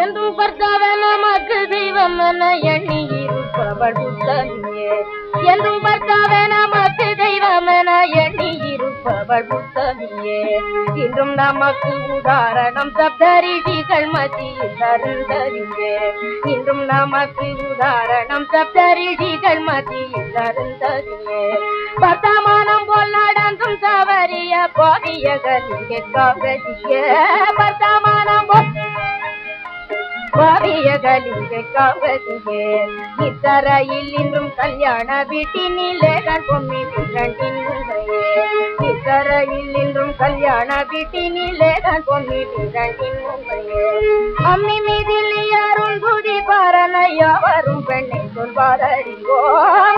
என்றும் பர்த்தாவே நமக்கு தெய்வம் என எண்ணி இருப்பவள் புத்தமியே என்றும் பர்த்தாவே நமக்கு தெய்வம் என எண்ணி இருப்பவள் புத்தமியே இன்றும் நமக்கு உதாரணம் சப்தரிஷிகள் மத்தியில் அருந்தறியே இன்றும் நமக்கு உதாரணம் சப்தரிஷிகள் மத்தியில் அருந்தறியே பர்த்தமானம் போல் நடந்தும் தவறிய பாவியகலிங்கே காவலியே பர்த்தமானம் போல் பாவியகலிங்கே காவலியே இத்தரையில் இன்றும் கல்யாண வீட்டினிலே கண் பொம்மி விரண்டின் முகையே இத்தரையில் இன்றும் கல்யாண வீட்டினிலே கண் பொம்மி விரண்டின் முகையே அம்மி மீதில் யாரும் துதி பாரனையா வரும் பெண்ணை சொல்வார் அறிவோம்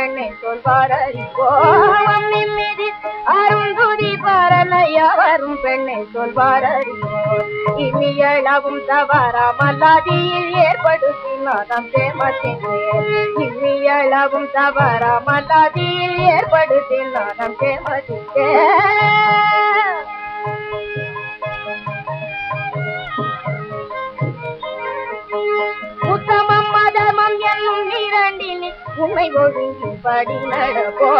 பெண்ணை சொல்வார் அறிவோம் அருந்துதி மீதில் வரும் பெண்ணை சொல்வார் அறிவோம் இனியளவும் தவறாமல்லாதியில் ஏற்படுத்தி நாதம் சேமத்தினே இனியளவும் தவறாமல்லாதியில் ஏற்படுத்தி நாதம் சேமத்தினே இரண்டில் உண்மை ஒழுங்கின்படி நடப்போ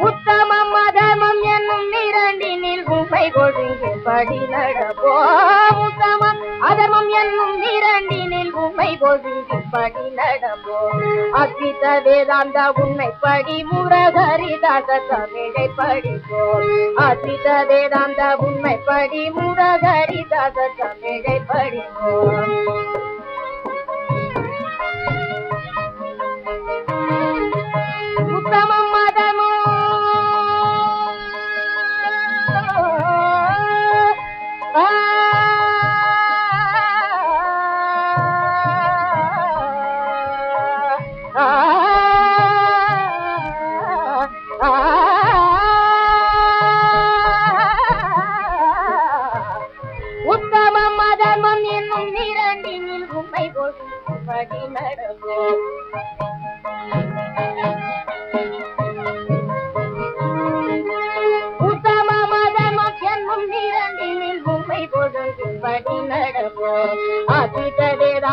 உத்தமம் மதமம் என்னும் இரண்டினில் உண்மை ஒழுங்கின்படி நடப்போ. உத்தமம் அதமம் என்னும் இரண்டினில் உண்மை ஒழுங்கின்படி நடப்போ அத்வித வேதாந்த உண்மைப்படி முரகரிதாச தமிழை படிப்போ அத்வித வேதாந்த உண்மைப்படி முரகரிதாச தமிழை படிப்போ உத்தமம் மதமம் என்னும் இரண்டினில் உண்மை படி நடப்போம் உத்தம மதமம் என்னும் இரண்டினில் உண்மை பொருள்படி நடப்போம்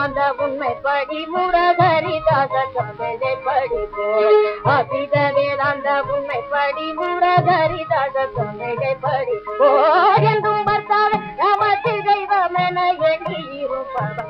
அதித உண்மை படி முரகரிதாச தமிழை படிப்போம். அபித வேதாந்த உண்மை படி முரகரிதாச தமிழை படிப்போம். என்றும் பர்த்தாவே நமக்கு தெய்வம் என எண்ணி இருப்பவர்